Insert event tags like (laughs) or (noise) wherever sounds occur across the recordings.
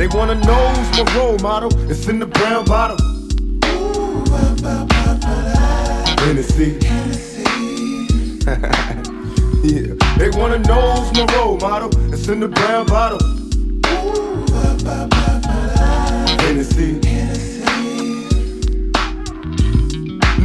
They wanna know who's my role model. It's in the brown bottle. Hennessy. (laughs) yeah. They wanna know who's my role model. It's in the brown bottle. Hennessy.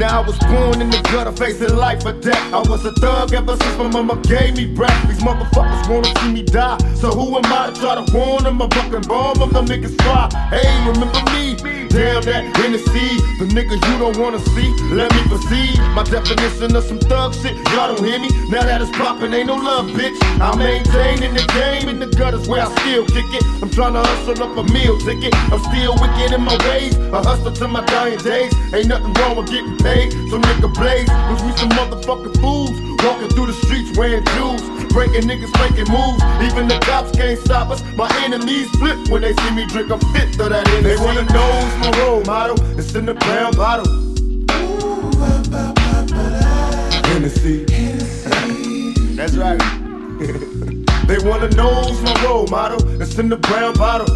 I was born in the gutter, facing life or death. I was a thug ever since my mama gave me breath. These motherfuckers wanna see me die. So who am I to try to warn them? A fucking bomb of the niggas fly. Hey, remember me? Damn that Hennessy, the nigga you don't wanna see. Let me proceed. My definition of some thug shit, y'all don't hear me. Now that it's poppin', ain't no love, bitch. I maintain in the game, in the gutters where I still kick it. I'm tryna hustle up a meal ticket. I'm still wicked in my ways. I hustle to my dying days. Ain't nothing wrong with getting paid. So nigga blaze, cause we some motherfucking fools. Walking through the streets wearing jewels. Breaking niggas making moves. Even the cops can't stop us. My enemies flip when they see me drink a fifth of that They wanna know who's my role model. It's in the brown bottle. Hennessy. That's right. (laughs) they wanna know who's my role model. It's in the brown bottle.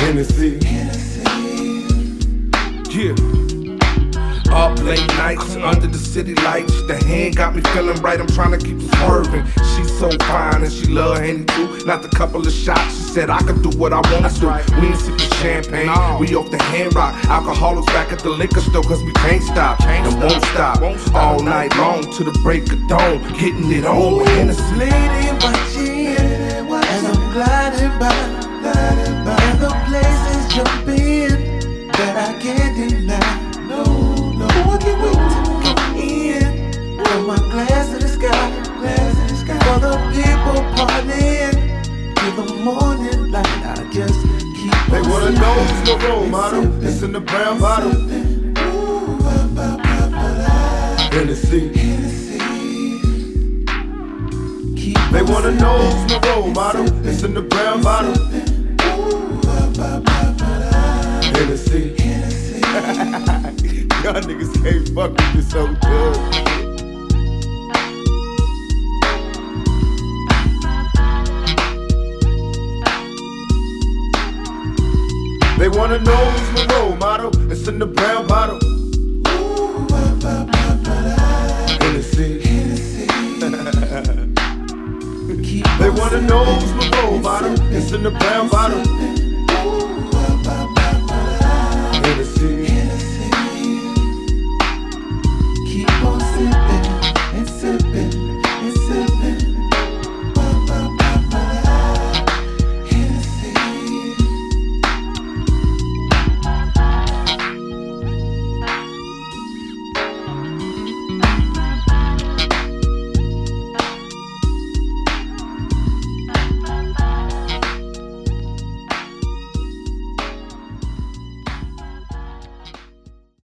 Hennessy. Yeah. Up late nights under the city lights. The hand got me feeling right. I'm trying to keep swerving. She's so fine and she love Henny too. Not the couple of shots. She said I could do what I wanna do. We ain't sipping champagne. We off the hand rock. Alcoholics back at the liquor store cause we can't stop. And won't stop. won't stop. All night long to the break of dawn. Getting it on with Hennessy. Lady that I can't. No, no, I can't wait to go in. From my glass to the sky, glass to the sky. For the people partying till the morning light. I just keep They wanna know who's my role model. It's in the brown bottle. Hennessy. They wanna know who's my sipping role model. It's in the brown bottle. Hennessy. (laughs) Y'all niggas can't fuck with this so good. They wanna know who's my role model. It's in the brown bottle. Ooh, ba, ba, ba, ba, da. Hennessy. Hennessy. (laughs) They wanna know who's my role model. It's in the brown bottle.